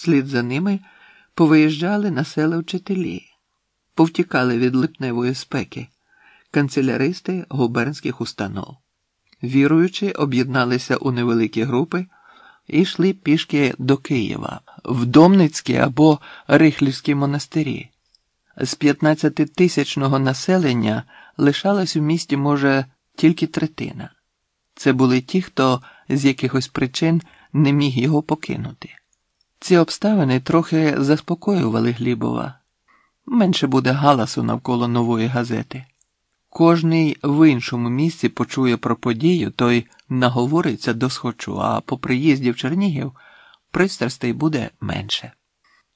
Вслід за ними повиїжджали на села вчителі, повтікали від липневої спеки, канцеляристи губернських установ. Віруючи, об'єдналися у невеликі групи і йшли пішки до Києва, в Домницькі або Рихлівські монастирі. З 15-тисячного населення лишалась у місті, може, тільки третина. Це були ті, хто з якихось причин не міг його покинути. Ці обставини трохи заспокоювали Глібова. Менше буде галасу навколо нової газети. Кожний в іншому місці почує про подію, той наговориться до схочу, а по приїзді в Чернігів пристрастей буде менше.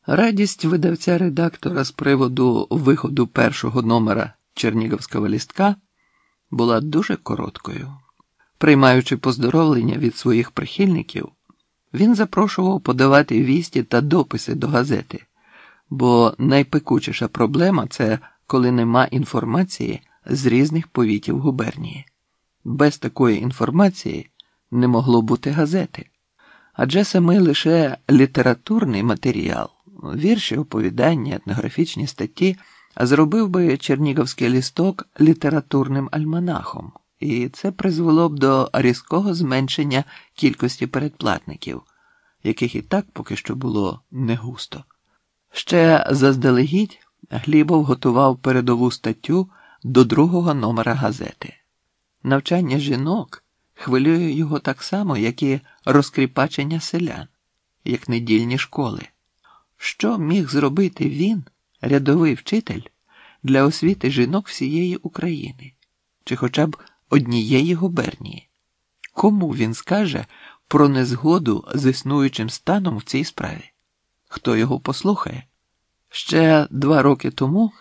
Радість видавця редактора з приводу виходу першого номера Чернігівського лістка була дуже короткою. Приймаючи поздоровлення від своїх прихильників, він запрошував подавати вісті та дописи до газети, бо найпекучіша проблема це коли нема інформації з різних повітів губернії. Без такої інформації не могло бути газети. Адже саме лише літературний матеріал, вірші, оповідання, етнографічні статті зробив би Чернігівський лісток літературним альманахом, і це призвело б до різкого зменшення кількості передплатників, яких і так поки що було не густо. Ще заздалегідь Глібов готував передову статтю до другого номера газети. Навчання жінок хвилює його так само, як і розкріпачення селян, як недільні школи. Що міг зробити він, рядовий вчитель, для освіти жінок всієї України чи хоча б однієї губернії? Кому він скаже про незгоду з існуючим станом в цій справі? Хто його послухає? Ще два роки тому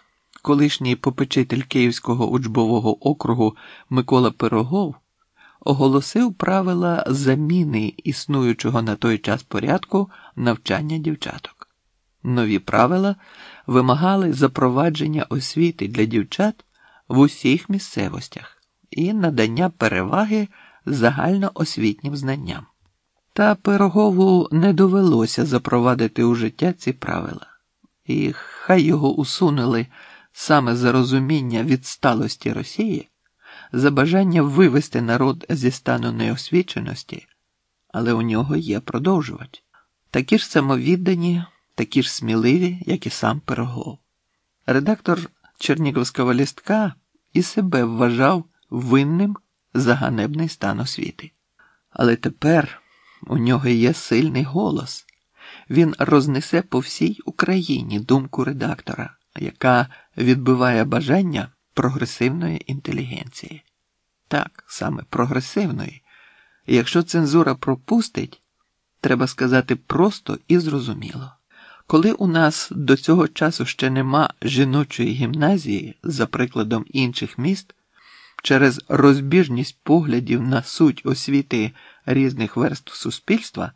колишній попечитель Київського учбового округу Микола Пирогов оголосив правила заміни існуючого на той час порядку навчання дівчаток. Нові правила вимагали запровадження освіти для дівчат в усіх місцевостях і надання переваги загальноосвітнім знанням. Та Пирогову не довелося запровадити у життя ці правила, і хай його усунули саме за розуміння відсталості Росії, за бажання вивести народ зі стану неосвіченості, але у нього є продовжувач. Такі ж самовіддані, такі ж сміливі, як і сам Пирогов. Редактор Черніговського лістка і себе вважав винним за ганебний стан освіти. Але тепер у нього є сильний голос. Він рознесе по всій Україні думку редактора яка відбиває бажання прогресивної інтелігенції. Так, саме прогресивної. І якщо цензура пропустить, треба сказати просто і зрозуміло. Коли у нас до цього часу ще нема жіночої гімназії, за прикладом інших міст, через розбіжність поглядів на суть освіти різних верств суспільства,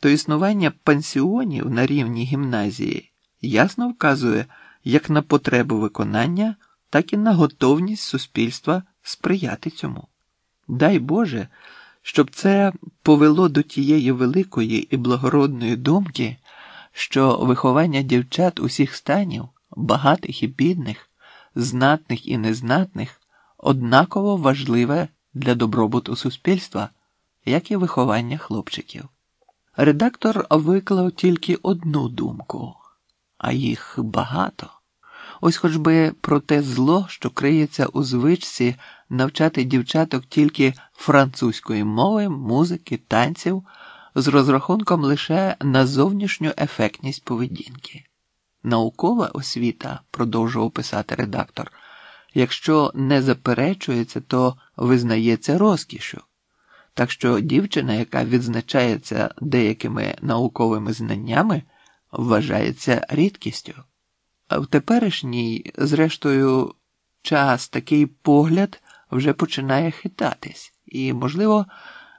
то існування пансіонів на рівні гімназії ясно вказує як на потребу виконання, так і на готовність суспільства сприяти цьому. Дай Боже, щоб це повело до тієї великої і благородної думки, що виховання дівчат усіх станів, багатих і бідних, знатних і незнатних, однаково важливе для добробуту суспільства, як і виховання хлопчиків. Редактор виклав тільки одну думку а їх багато. Ось хоч би про те зло, що криється у звичці навчати дівчаток тільки французької мови, музики, танців з розрахунком лише на зовнішню ефектність поведінки. Наукова освіта, продовжував писати редактор, якщо не заперечується, то визнається розкішу. Так що дівчина, яка відзначається деякими науковими знаннями, вважається рідкістю. А в теперішній, зрештою, час такий погляд вже починає хитатись, і, можливо,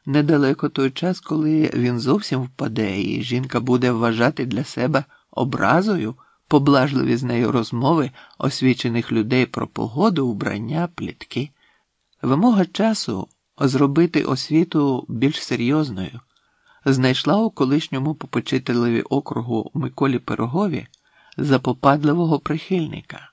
недалеко той час, коли він зовсім впаде, і жінка буде вважати для себе образою поблажливі з нею розмови освічених людей про погоду, убрання, плітки. Вимога часу зробити освіту більш серйозною знайшла у колишньому попечителеві округу Миколі Пирогові запопадливого прихильника.